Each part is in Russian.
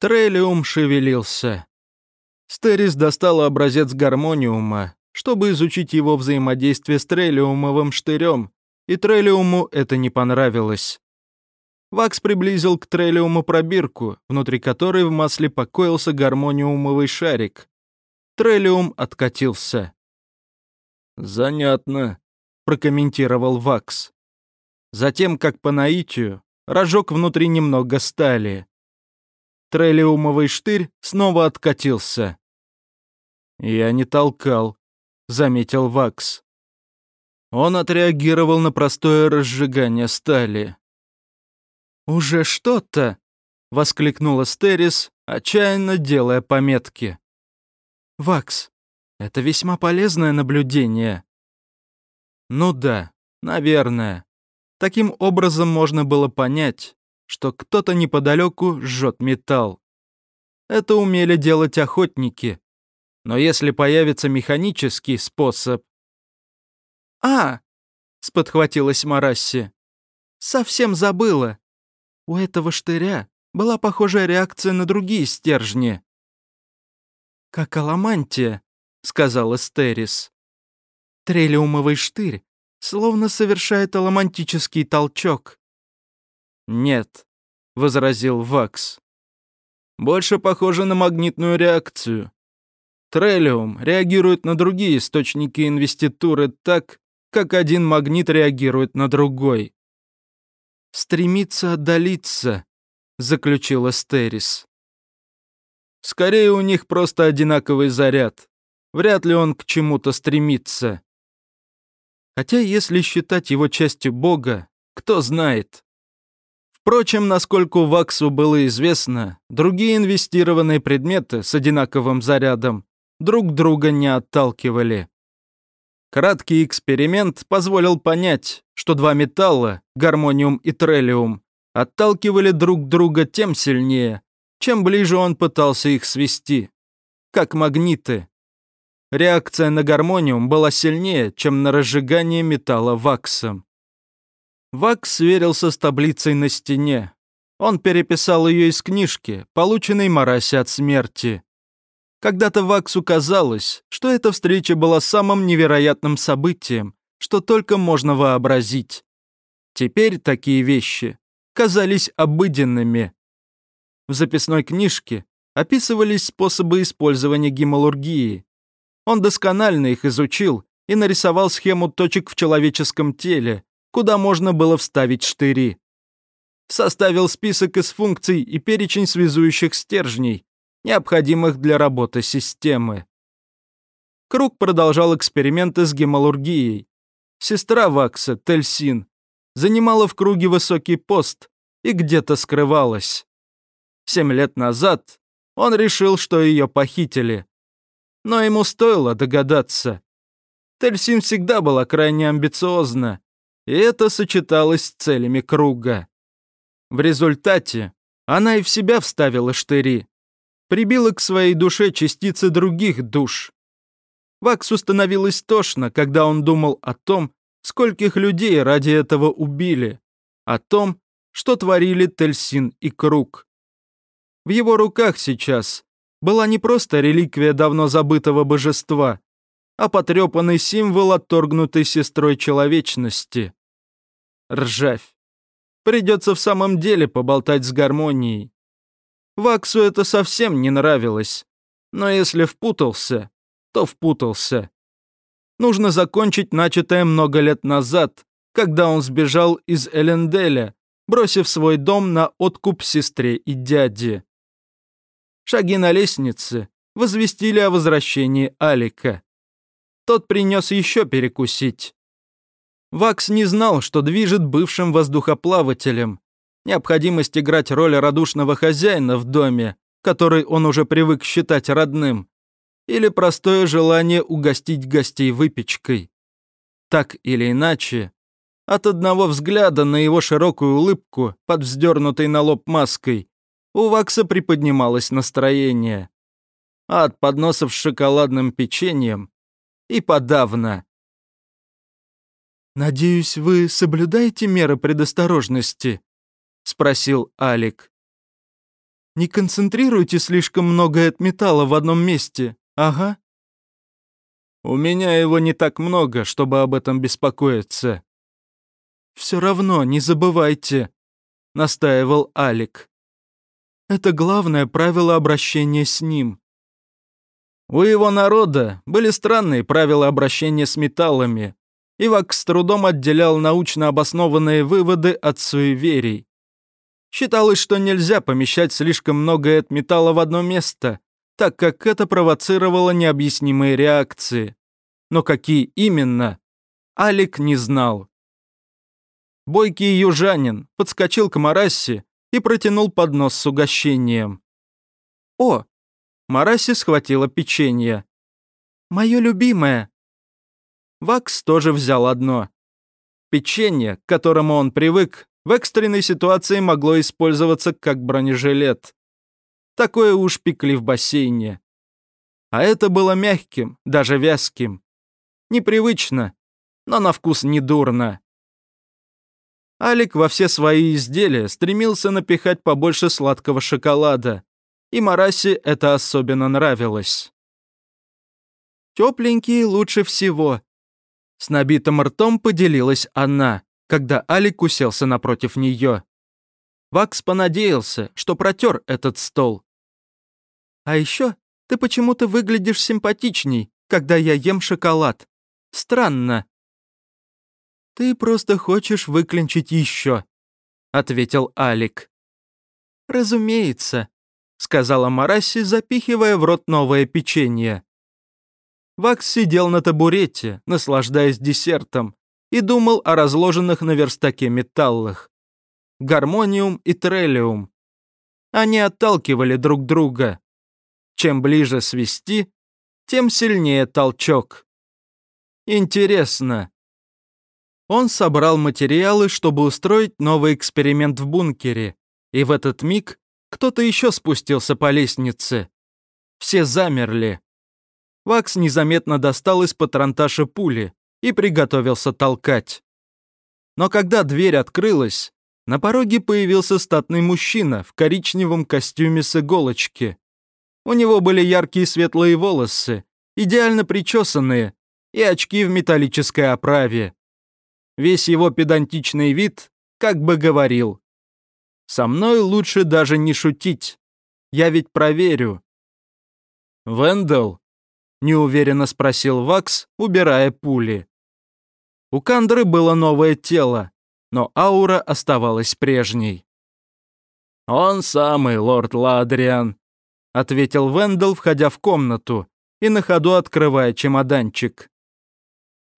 Трелиум шевелился. Стерис достала образец гармониума, чтобы изучить его взаимодействие с трелиумовым штырем, и трелиуму это не понравилось. Вакс приблизил к трелиуму пробирку, внутри которой в масле покоился гармониумовый шарик. Трелиум откатился. «Занятно», — прокомментировал Вакс. Затем, как по наитию, рожок внутри немного стали. Трелиумовый штырь снова откатился. «Я не толкал», — заметил Вакс. Он отреагировал на простое разжигание стали. «Уже что-то!» — воскликнула Стерис, отчаянно делая пометки. «Вакс, это весьма полезное наблюдение». «Ну да, наверное. Таким образом можно было понять, что кто-то неподалеку жжет металл. Это умели делать охотники. Но если появится механический способ... «А!» — сподхватилась Марасси. «Совсем забыла. У этого штыря была похожая реакция на другие стержни. «Как аламантия», — сказала Стерис. «Трелиумовый штырь словно совершает аламантический толчок». «Нет», — возразил Вакс. «Больше похоже на магнитную реакцию. Трелиум реагирует на другие источники инвеституры так, как один магнит реагирует на другой стремится отдалиться», — заключила Стерис. «Скорее у них просто одинаковый заряд. Вряд ли он к чему-то стремится. Хотя, если считать его частью Бога, кто знает. Впрочем, насколько Ваксу было известно, другие инвестированные предметы с одинаковым зарядом друг друга не отталкивали. Краткий эксперимент позволил понять, что два металла, гармониум и трелиум, отталкивали друг друга тем сильнее, чем ближе он пытался их свести. Как магниты. Реакция на гармониум была сильнее, чем на разжигание металла ваксом. Вакс сверился с таблицей на стене. Он переписал ее из книжки, полученной Мараси от смерти. Когда-то Ваксу казалось, что эта встреча была самым невероятным событием, что только можно вообразить. Теперь такие вещи казались обыденными. В записной книжке описывались способы использования гемалургии. Он досконально их изучил и нарисовал схему точек в человеческом теле, куда можно было вставить штыри. Составил список из функций и перечень связующих стержней, необходимых для работы системы. Круг продолжал эксперименты с гемалургией. Сестра Вакса, Тельсин, занимала в круге высокий пост и где-то скрывалась. Семь лет назад он решил, что ее похитили. Но ему стоило догадаться. Тельсин всегда была крайне амбициозна, и это сочеталось с целями круга. В результате она и в себя вставила штыри, прибила к своей душе частицы других душ. Ваксу становилось тошно, когда он думал о том, скольких людей ради этого убили, о том, что творили Тельсин и Круг. В его руках сейчас была не просто реликвия давно забытого божества, а потрепанный символ отторгнутой сестрой человечности. Ржавь. Придется в самом деле поболтать с гармонией. Ваксу это совсем не нравилось. Но если впутался, то впутался. Нужно закончить начатое много лет назад, когда он сбежал из Эленделя, бросив свой дом на откуп сестре и дяде. Шаги на лестнице возвестили о возвращении Алика. Тот принес еще перекусить. Вакс не знал, что движет бывшим воздухоплавателем, необходимость играть роль радушного хозяина в доме, который он уже привык считать родным, или простое желание угостить гостей выпечкой. Так или иначе, от одного взгляда на его широкую улыбку под вздернутой на лоб маской у Вакса приподнималось настроение. А от подносов с шоколадным печеньем и подавно. «Надеюсь, вы соблюдаете меры предосторожности?» — спросил Алик. Не концентрируйте слишком много металла в одном месте. Ага. У меня его не так много, чтобы об этом беспокоиться. Все равно не забывайте, настаивал Алик. Это главное правило обращения с ним. У его народа были странные правила обращения с металлами. Ивак с трудом отделял научно обоснованные выводы от суеверий. Считалось, что нельзя помещать слишком много металла в одно место, так как это провоцировало необъяснимые реакции. Но какие именно, Алик не знал. Бойкий южанин подскочил к Марасси и протянул поднос с угощением. «О!» Мараси схватила печенье. «Мое любимое!» Вакс тоже взял одно. Печенье, к которому он привык, в экстренной ситуации могло использоваться как бронежилет. Такое уж пекли в бассейне. А это было мягким, даже вязким. Непривычно, но на вкус недурно. Алик во все свои изделия стремился напихать побольше сладкого шоколада, и Марасе это особенно нравилось. «Тепленькие лучше всего», — с набитым ртом поделилась она когда Алик уселся напротив нее. Вакс понадеялся, что протер этот стол. «А еще ты почему-то выглядишь симпатичней, когда я ем шоколад. Странно». «Ты просто хочешь выклинчить еще», — ответил Алик. «Разумеется», — сказала Мараси, запихивая в рот новое печенье. Вакс сидел на табурете, наслаждаясь десертом, и думал о разложенных на верстаке металлах. Гармониум и трелиум. Они отталкивали друг друга. Чем ближе свести, тем сильнее толчок. Интересно. Он собрал материалы, чтобы устроить новый эксперимент в бункере, и в этот миг кто-то еще спустился по лестнице. Все замерли. Вакс незаметно достал из патронташа пули и приготовился толкать. Но когда дверь открылась, на пороге появился статный мужчина в коричневом костюме с иголочки. У него были яркие светлые волосы, идеально причесанные, и очки в металлической оправе. Весь его педантичный вид как бы говорил. «Со мной лучше даже не шутить. Я ведь проверю». «Вендел?» — неуверенно спросил Вакс, убирая пули. У Кандры было новое тело, но аура оставалась прежней. «Он самый, лорд Ладриан», — ответил Вендел, входя в комнату и на ходу открывая чемоданчик.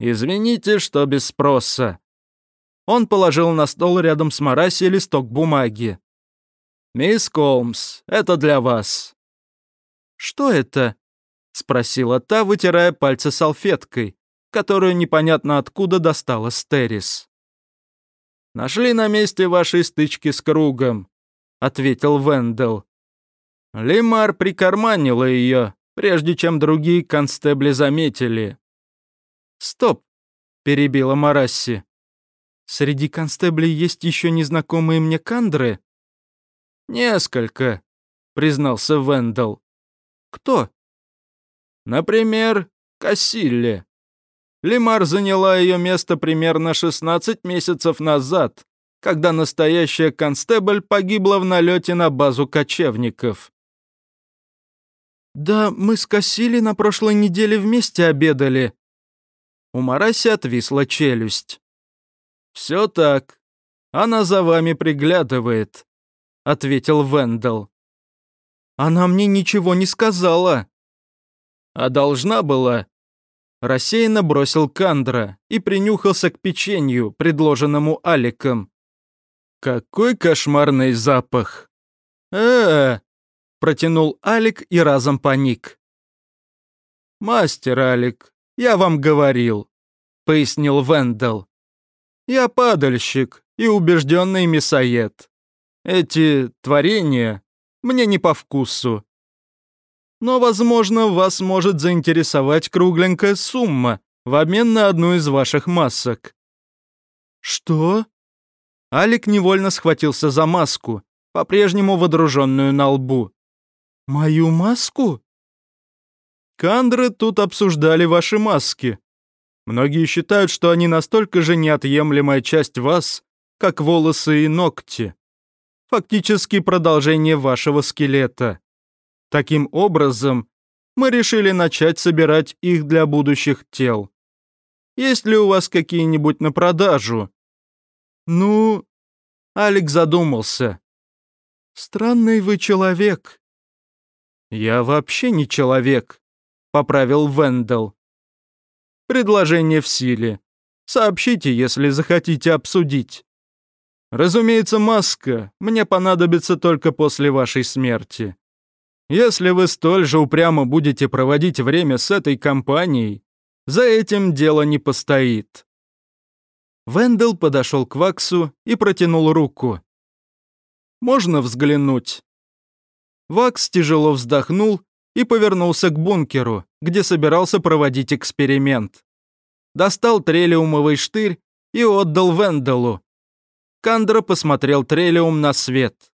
«Извините, что без спроса». Он положил на стол рядом с Мараси листок бумаги. «Мисс Колмс, это для вас». «Что это?» — спросила та, вытирая пальцы салфеткой, которую непонятно откуда достала Стерис. «Нашли на месте вашей стычки с кругом», — ответил Вендел. Лимар прикарманила ее, прежде чем другие констебли заметили. «Стоп!» — перебила Марасси. «Среди констеблей есть еще незнакомые мне кандры?» «Несколько», — признался Вендел. «Кто?» «Например, Кассилле. Лимар заняла ее место примерно 16 месяцев назад, когда настоящая констебль погибла в налете на базу кочевников. «Да мы с Кассили на прошлой неделе вместе обедали». У Мараси отвисла челюсть. «Все так. Она за вами приглядывает», — ответил Вендел. «Она мне ничего не сказала». «А должна была», Рассеянно бросил Кандра и принюхался к печенью, предложенному Аликом. «Какой кошмарный запах!» э, -э, протянул Алик и разом паник. «Мастер Алик, я вам говорил», — пояснил Вендел. «Я падальщик и убежденный мясоед. Эти творения мне не по вкусу но, возможно, вас может заинтересовать кругленькая сумма в обмен на одну из ваших масок». «Что?» Алик невольно схватился за маску по-прежнему водруженную на лбу. «Мою маску?» «Кандры тут обсуждали ваши маски. Многие считают, что они настолько же неотъемлемая часть вас, как волосы и ногти. Фактически продолжение вашего скелета. Таким образом, мы решили начать собирать их для будущих тел. Есть ли у вас какие-нибудь на продажу? Ну, Алекс задумался. Странный вы человек. Я вообще не человек, поправил Вендел. Предложение в силе. Сообщите, если захотите обсудить. Разумеется, маска мне понадобится только после вашей смерти. Если вы столь же упрямо будете проводить время с этой компанией, за этим дело не постоит». Вендел подошел к Ваксу и протянул руку. «Можно взглянуть?» Вакс тяжело вздохнул и повернулся к бункеру, где собирался проводить эксперимент. Достал трелиумовый штырь и отдал Венделу. Кандра посмотрел трелиум на свет.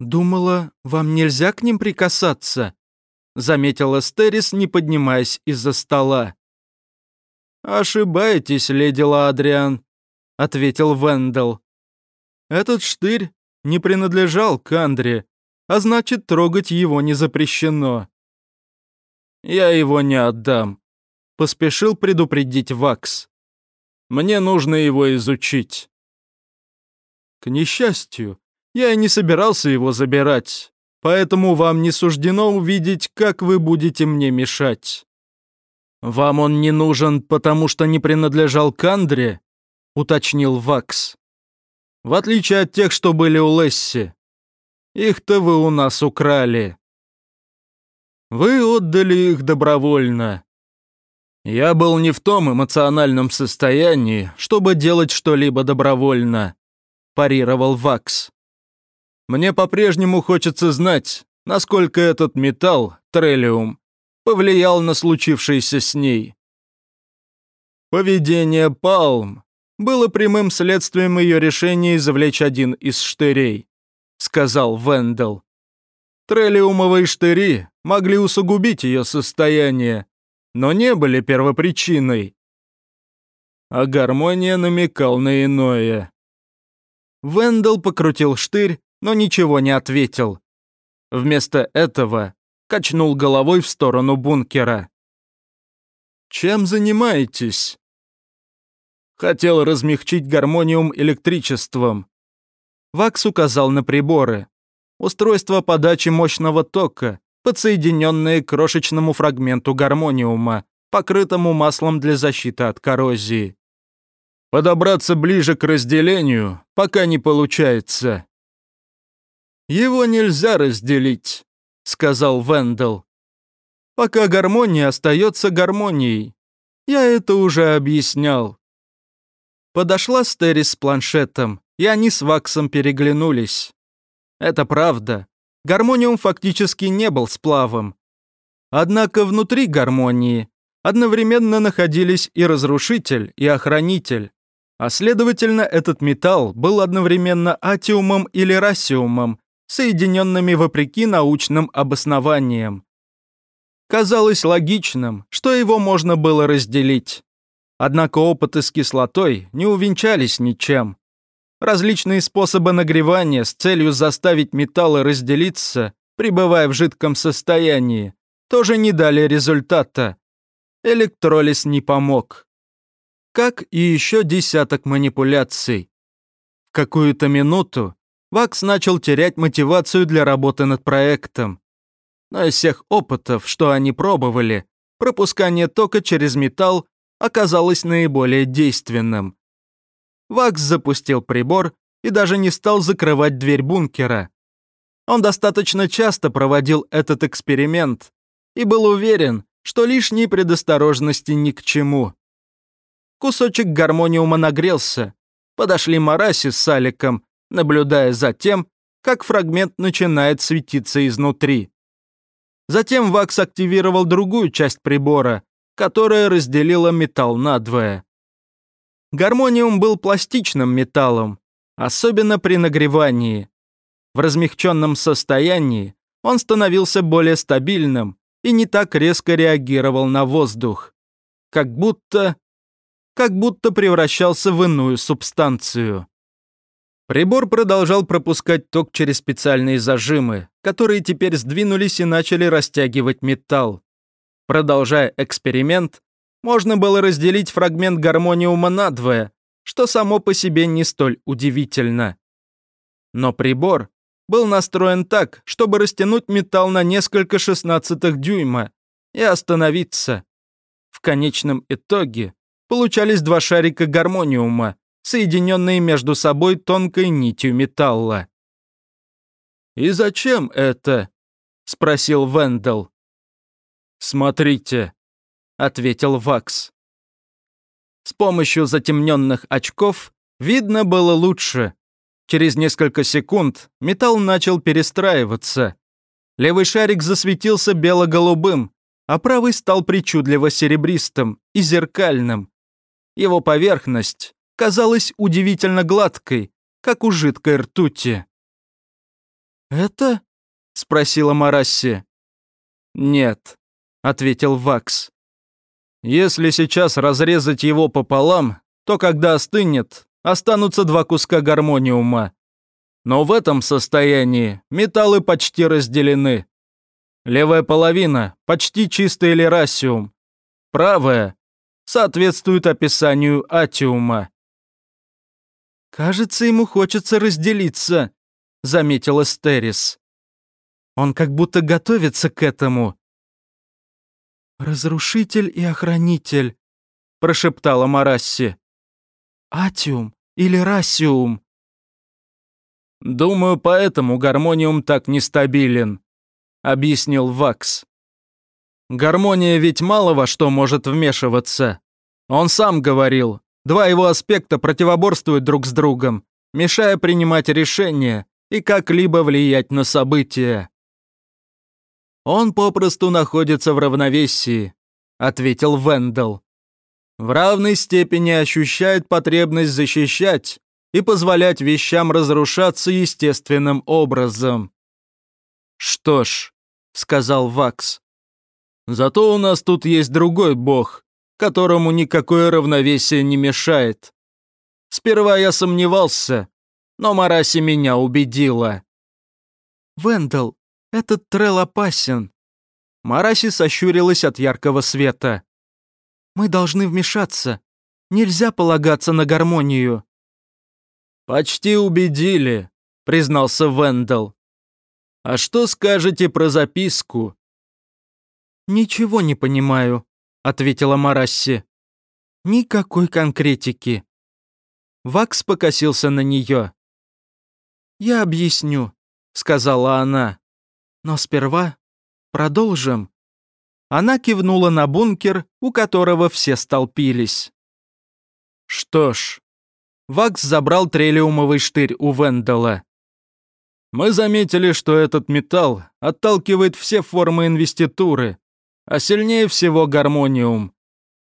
«Думала, вам нельзя к ним прикасаться?» заметила Стерис, не поднимаясь из-за стола. «Ошибаетесь, леди Ладриан», — ответил Вендел. «Этот штырь не принадлежал Кандре, а значит, трогать его не запрещено». «Я его не отдам», — поспешил предупредить Вакс. «Мне нужно его изучить». К несчастью, я и не собирался его забирать, поэтому вам не суждено увидеть, как вы будете мне мешать». «Вам он не нужен, потому что не принадлежал Кандре?» — уточнил Вакс. «В отличие от тех, что были у Лесси. Их-то вы у нас украли. Вы отдали их добровольно. Я был не в том эмоциональном состоянии, чтобы делать что-либо добровольно», — парировал Вакс. Мне по-прежнему хочется знать, насколько этот металл, трелиум, повлиял на случившееся с ней. Поведение Палм было прямым следствием ее решения извлечь один из штырей, сказал Вендел. Трелиумовые штыри могли усугубить ее состояние, но не были первопричиной. А гармония намекал на иное. Вендел покрутил штырь, но ничего не ответил. Вместо этого качнул головой в сторону бункера. «Чем занимаетесь?» Хотел размягчить гармониум электричеством. Вакс указал на приборы. Устройство подачи мощного тока, подсоединенное к крошечному фрагменту гармониума, покрытому маслом для защиты от коррозии. Подобраться ближе к разделению пока не получается. «Его нельзя разделить», — сказал Вендел. «Пока гармония остается гармонией. Я это уже объяснял». Подошла Стерис с планшетом, и они с Ваксом переглянулись. Это правда. Гармониум фактически не был сплавом. Однако внутри гармонии одновременно находились и разрушитель, и охранитель. А следовательно, этот металл был одновременно атиумом или расиумом, соединенными вопреки научным обоснованиям. Казалось логичным, что его можно было разделить. Однако опыты с кислотой не увенчались ничем. Различные способы нагревания с целью заставить металлы разделиться, пребывая в жидком состоянии, тоже не дали результата. Электролиз не помог. Как и еще десяток манипуляций. В какую-то минуту Вакс начал терять мотивацию для работы над проектом. Но из всех опытов, что они пробовали, пропускание тока через металл оказалось наиболее действенным. Вакс запустил прибор и даже не стал закрывать дверь бункера. Он достаточно часто проводил этот эксперимент и был уверен, что лишней предосторожности ни к чему. Кусочек гармониума нагрелся. Подошли Мараси с Аликом наблюдая за тем, как фрагмент начинает светиться изнутри. Затем Вакс активировал другую часть прибора, которая разделила металл надвое. Гармониум был пластичным металлом, особенно при нагревании. В размягченном состоянии он становился более стабильным и не так резко реагировал на воздух. Как будто... как будто превращался в иную субстанцию. Прибор продолжал пропускать ток через специальные зажимы, которые теперь сдвинулись и начали растягивать металл. Продолжая эксперимент, можно было разделить фрагмент гармониума надвое, что само по себе не столь удивительно. Но прибор был настроен так, чтобы растянуть металл на несколько шестнадцатых дюйма и остановиться. В конечном итоге получались два шарика гармониума, соединенные между собой тонкой нитью металла. «И зачем это?» — спросил Вендел. «Смотрите», — ответил Вакс. С помощью затемненных очков видно было лучше. Через несколько секунд металл начал перестраиваться. Левый шарик засветился бело-голубым, а правый стал причудливо серебристым и зеркальным. Его поверхность казалась удивительно гладкой, как у жидкой ртути. «Это?» — спросила Марасси. «Нет», — ответил Вакс. «Если сейчас разрезать его пополам, то когда остынет, останутся два куска гармониума. Но в этом состоянии металлы почти разделены. Левая половина – почти чистый лерасиум. Правая соответствует описанию атиума. «Кажется, ему хочется разделиться», — заметила Стерис. «Он как будто готовится к этому». «Разрушитель и охранитель», — прошептала Марасси. «Атиум или Рассиум?» «Думаю, поэтому гармониум так нестабилен», — объяснил Вакс. «Гармония ведь мало во что может вмешиваться. Он сам говорил, два его аспекта противоборствуют друг с другом, мешая принимать решения и как-либо влиять на события». «Он попросту находится в равновесии», — ответил Вендел в равной степени ощущает потребность защищать и позволять вещам разрушаться естественным образом. «Что ж», — сказал Вакс, — «зато у нас тут есть другой бог, которому никакое равновесие не мешает. Сперва я сомневался, но Мараси меня убедила». «Вендел, этот трел опасен». Мараси сощурилась от яркого света. Мы должны вмешаться. Нельзя полагаться на гармонию». «Почти убедили», — признался Вендел. «А что скажете про записку?» «Ничего не понимаю», — ответила Марасси. «Никакой конкретики». Вакс покосился на нее. «Я объясню», — сказала она. «Но сперва продолжим». Она кивнула на бункер, у которого все столпились. Что ж, Вакс забрал трелиумовый штырь у Вендела. Мы заметили, что этот металл отталкивает все формы инвеституры, а сильнее всего гармониум.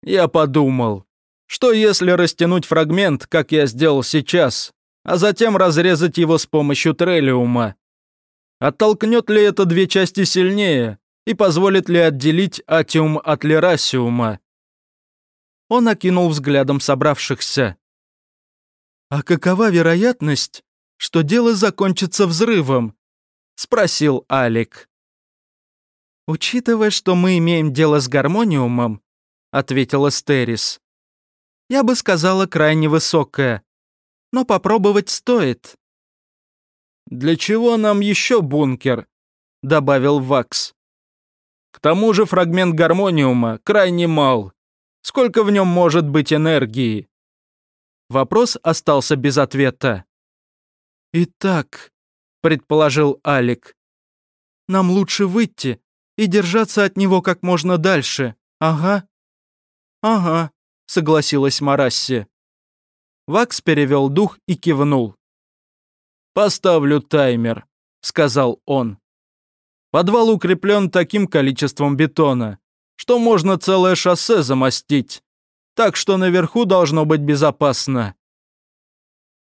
Я подумал, что если растянуть фрагмент, как я сделал сейчас, а затем разрезать его с помощью трелиума, оттолкнет ли это две части сильнее, и позволит ли отделить атиум от лерасиума. Он окинул взглядом собравшихся. «А какова вероятность, что дело закончится взрывом?» — спросил Алик. «Учитывая, что мы имеем дело с гармониумом», — ответила Стерис, — «я бы сказала крайне высокая, но попробовать стоит». «Для чего нам еще бункер?» — добавил Вакс. К тому же фрагмент гармониума крайне мал. Сколько в нем может быть энергии? Вопрос остался без ответа. «Итак», — предположил Алик, — «нам лучше выйти и держаться от него как можно дальше, ага». «Ага», — согласилась Марасси. Вакс перевел дух и кивнул. «Поставлю таймер», — сказал он. Подвал укреплен таким количеством бетона, что можно целое шоссе замостить. Так что наверху должно быть безопасно.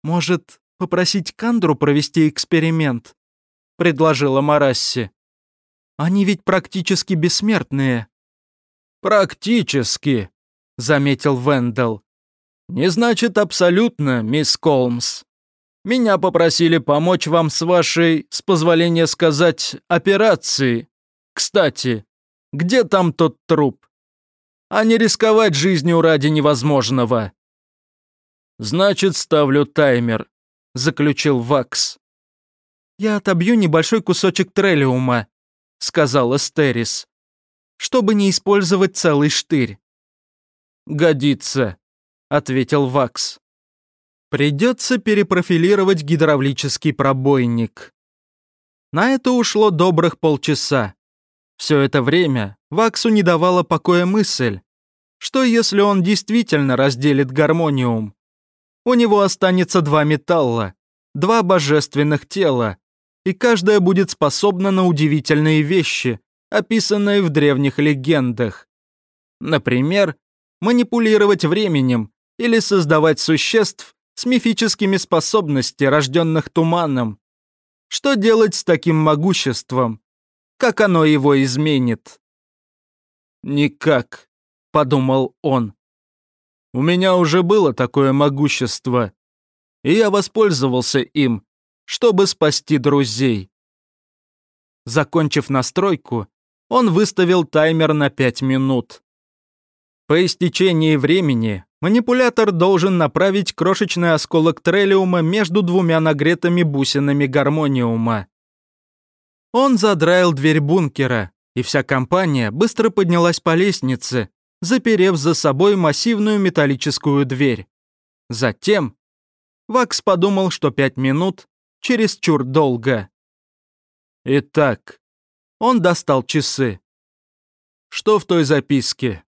Может, попросить Кандру провести эксперимент? — предложила Марасси. «Они ведь практически бессмертные». «Практически», — заметил Вендел. «Не значит абсолютно, мисс Колмс. Меня попросили помочь вам с вашей, с позволения сказать, операцией. Кстати, где там тот труп? А не рисковать жизнью ради невозможного». «Значит, ставлю таймер», — заключил Вакс. «Я отобью небольшой кусочек трелиума», — сказал Эстерис, «чтобы не использовать целый штырь». «Годится», — ответил Вакс. «Придется перепрофилировать гидравлический пробойник». На это ушло добрых полчаса. Все это время Ваксу не давала покоя мысль, что если он действительно разделит гармониум? У него останется два металла, два божественных тела, и каждая будет способна на удивительные вещи, описанные в древних легендах. Например, манипулировать временем или создавать существ с мифическими способностями, рожденных туманом. Что делать с таким могуществом? Как оно его изменит? «Никак», — подумал он. «У меня уже было такое могущество, и я воспользовался им, чтобы спасти друзей. Закончив настройку, он выставил таймер на 5 минут. По истечении времени манипулятор должен направить крошечный осколок трелиума между двумя нагретыми бусинами гармониума. Он задраил дверь бункера, и вся компания быстро поднялась по лестнице, заперев за собой массивную металлическую дверь. Затем Вакс подумал, что пять минут чересчур долго. Итак, он достал часы. Что в той записке?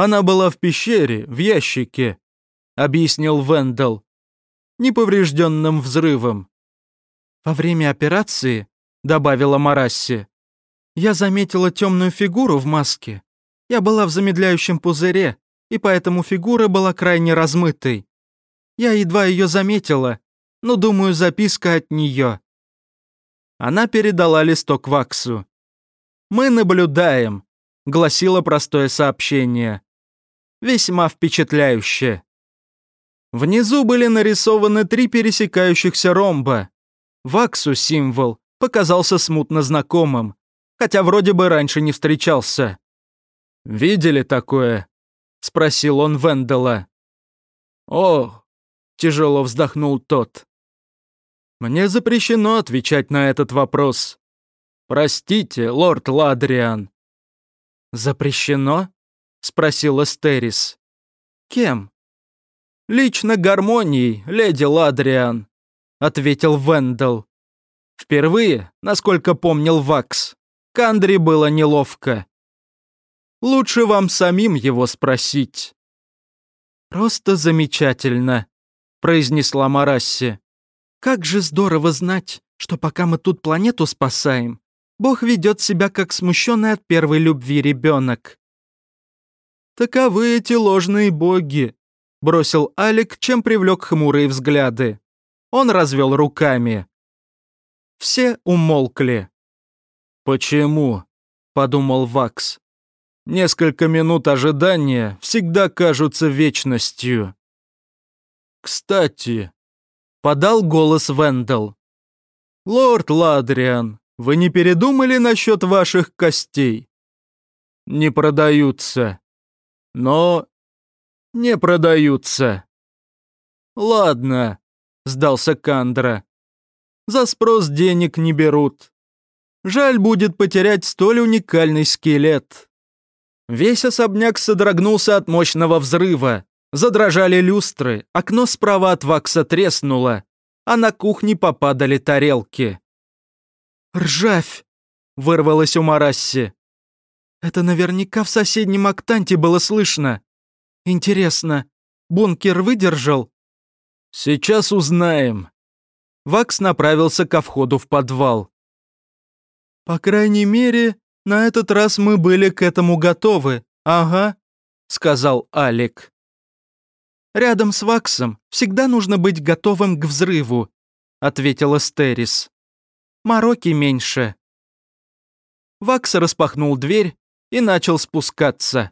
Она была в пещере, в ящике, объяснил Вендел, неповрежденным взрывом. Во время операции, добавила Марасси, я заметила темную фигуру в маске. Я была в замедляющем пузыре, и поэтому фигура была крайне размытой. Я едва ее заметила, но, думаю, записка от нее». Она передала листок Ваксу. «Мы наблюдаем», — гласило простое сообщение. Весьма впечатляюще. Внизу были нарисованы три пересекающихся ромба. Ваксу символ показался смутно знакомым, хотя вроде бы раньше не встречался. «Видели такое?» — спросил он Вендела. «О!» — тяжело вздохнул тот. Мне запрещено отвечать на этот вопрос. Простите, лорд Ладриан. Запрещено? Спросил Эстерис. Кем? Лично гармонией, леди Ладриан, ответил Вендел. Впервые, насколько помнил Вакс, Кандри было неловко. Лучше вам самим его спросить. «Просто замечательно», — произнесла Марасси. Как же здорово знать, что пока мы тут планету спасаем, Бог ведет себя как смущенный от первой любви ребенок. «Таковы эти ложные боги», — бросил Алик, чем привлек хмурые взгляды. Он развел руками. Все умолкли. «Почему?» — подумал Вакс. «Несколько минут ожидания всегда кажутся вечностью». «Кстати», подал голос Вендел. «Лорд Ладриан, вы не передумали насчет ваших костей?» «Не продаются. Но не продаются». «Ладно», — сдался Кандра. «За спрос денег не берут. Жаль будет потерять столь уникальный скелет». Весь особняк содрогнулся от мощного взрыва. Задрожали люстры, окно справа от вакса треснуло, а на кухне попадали тарелки. «Ржавь!» — вырвалось у Марасси. «Это наверняка в соседнем октанте было слышно. Интересно, бункер выдержал?» «Сейчас узнаем». Вакс направился ко входу в подвал. «По крайней мере, на этот раз мы были к этому готовы, ага», — сказал Алик. Рядом с Ваксом всегда нужно быть готовым к взрыву», — ответила Стерис. мороки меньше». Вакс распахнул дверь и начал спускаться.